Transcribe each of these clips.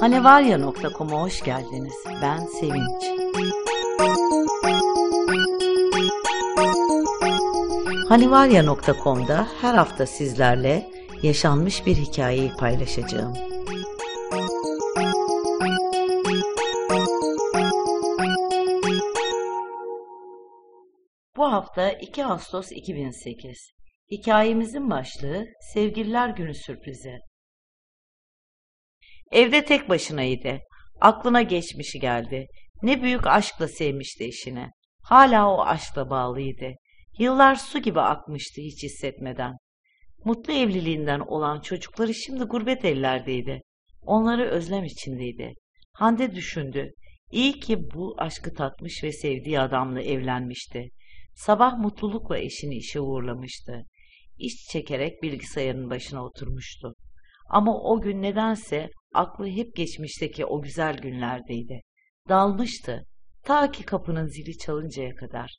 Hanevarya.com'a hoş geldiniz. Ben Sevinç. Hanevarya.com'da her hafta sizlerle yaşanmış bir hikayeyi paylaşacağım. Bu hafta 2 Ağustos 2008. Hikayemizin başlığı Sevgililer Günü sürprizi. Evde tek başınaydı. Aklına geçmişi geldi. Ne büyük aşkla sevmişti eşini. Hala o aşkla bağlıydı. Yıllar su gibi akmıştı hiç hissetmeden. Mutlu evliliğinden olan çocukları şimdi gurbet ellerdeydi. Onları özlem içindeydi. Hande düşündü. İyi ki bu aşkı tatmış ve sevdiği adamla evlenmişti. Sabah mutlulukla eşini işe uğurlamıştı. İş çekerek bilgisayarın başına oturmuştu. Ama o gün nedense aklı hep geçmişteki o güzel günlerdeydi. Dalmıştı. Ta ki kapının zili çalıncaya kadar.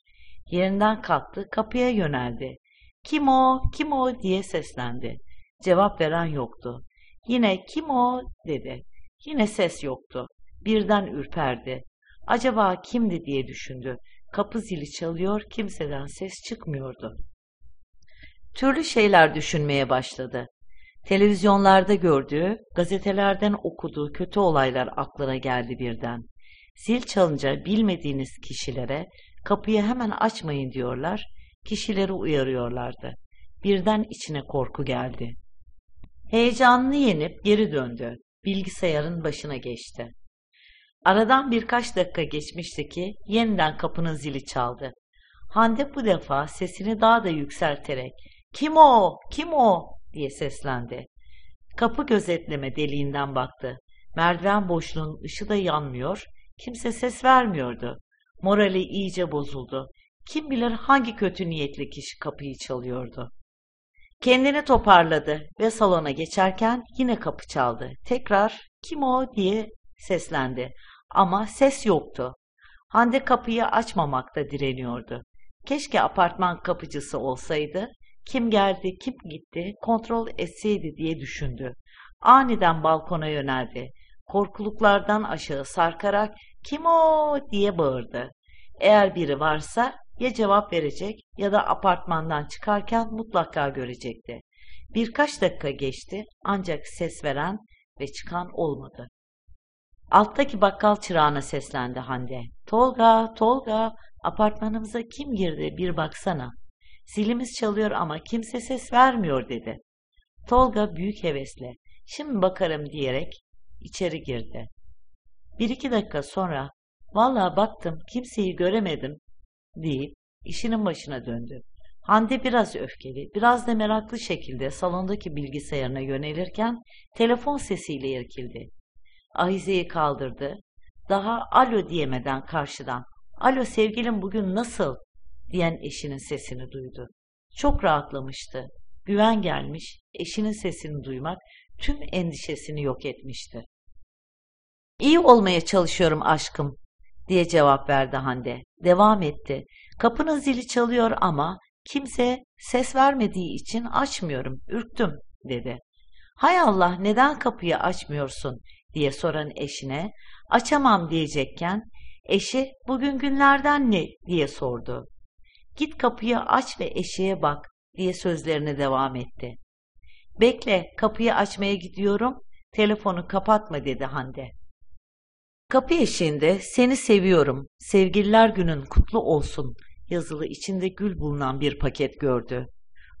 Yerinden kalktı, kapıya yöneldi. Kim o, kim o diye seslendi. Cevap veren yoktu. Yine kim o dedi. Yine ses yoktu. Birden ürperdi. Acaba kimdi diye düşündü. Kapı zili çalıyor, kimseden ses çıkmıyordu. Türlü şeyler düşünmeye başladı. Televizyonlarda gördüğü, gazetelerden okuduğu kötü olaylar aklına geldi birden. Zil çalınca bilmediğiniz kişilere kapıyı hemen açmayın diyorlar, kişileri uyarıyorlardı. Birden içine korku geldi. Heyecanını yenip geri döndü. Bilgisayarın başına geçti. Aradan birkaç dakika geçmişti ki yeniden kapının zili çaldı. Hande bu defa sesini daha da yükselterek ''Kim o? Kim o?'' Diye seslendi. Kapı gözetleme deliğinden baktı. Merdiven boşluğunun ışığı da yanmıyor, kimse ses vermiyordu. Morali iyice bozuldu. Kim bilir hangi kötü niyetli kişi kapıyı çalıyordu. Kendini toparladı ve salona geçerken yine kapı çaldı. Tekrar kim o diye seslendi. Ama ses yoktu. Hande kapıyı açmamakta direniyordu. Keşke apartman kapıcısı olsaydı, kim geldi, kim gitti kontrol etseydi diye düşündü. Aniden balkona yöneldi. Korkuluklardan aşağı sarkarak kim o diye bağırdı. Eğer biri varsa ya cevap verecek ya da apartmandan çıkarken mutlaka görecekti. Birkaç dakika geçti ancak ses veren ve çıkan olmadı. Alttaki bakkal çırağına seslendi Hande. Tolga, Tolga, apartmanımıza kim girdi bir baksana. Zilimiz çalıyor ama kimse ses vermiyor dedi. Tolga büyük hevesle, şimdi bakarım diyerek içeri girdi. Bir iki dakika sonra, vallahi baktım kimseyi göremedim deyip işinin başına döndü. Hande biraz öfkeli, biraz da meraklı şekilde salondaki bilgisayarına yönelirken telefon sesiyle irkildi. Ahize'yi kaldırdı. Daha alo diyemeden karşıdan ''Alo sevgilim bugün nasıl?'' Diyen eşinin sesini duydu. Çok rahatlamıştı. Güven gelmiş, eşinin sesini duymak tüm endişesini yok etmişti. İyi olmaya çalışıyorum aşkım diye cevap verdi Hande. Devam etti. Kapının zili çalıyor ama kimse ses vermediği için açmıyorum, ürktüm dedi. Hay Allah neden kapıyı açmıyorsun diye soran eşine açamam diyecekken eşi bugün günlerden ne diye sordu. Git kapıyı aç ve eşeğe bak diye sözlerine devam etti. Bekle kapıyı açmaya gidiyorum telefonu kapatma dedi Hande. Kapı eşiğinde seni seviyorum sevgililer günün kutlu olsun yazılı içinde gül bulunan bir paket gördü.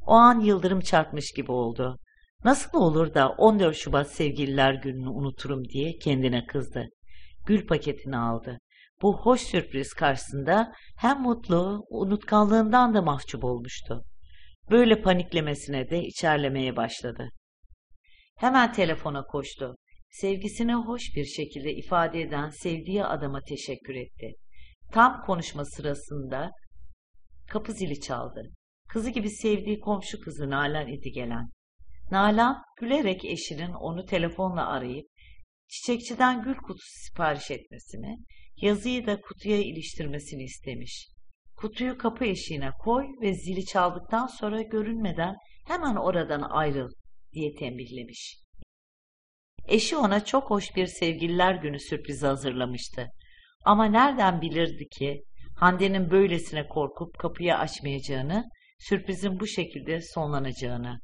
O an yıldırım çarpmış gibi oldu. Nasıl olur da 14 Şubat sevgililer gününü unuturum diye kendine kızdı. Gül paketini aldı. Bu hoş sürpriz karşısında hem mutlu, unutkanlığından da mahcup olmuştu. Böyle paniklemesine de içerlemeye başladı. Hemen telefona koştu. Sevgisini hoş bir şekilde ifade eden sevdiği adama teşekkür etti. Tam konuşma sırasında kapı zili çaldı. Kızı gibi sevdiği komşu kızı Nalan idi gelen. Nalan gülerek eşinin onu telefonla arayıp çiçekçiden gül kutusu sipariş etmesini, yazıyı da kutuya iliştirmesini istemiş. Kutuyu kapı eşiğine koy ve zili çaldıktan sonra görünmeden hemen oradan ayrıl diye tembihlemiş. Eşi ona çok hoş bir sevgililer günü sürprizi hazırlamıştı. Ama nereden bilirdi ki Hande'nin böylesine korkup kapıyı açmayacağını, sürprizin bu şekilde sonlanacağını.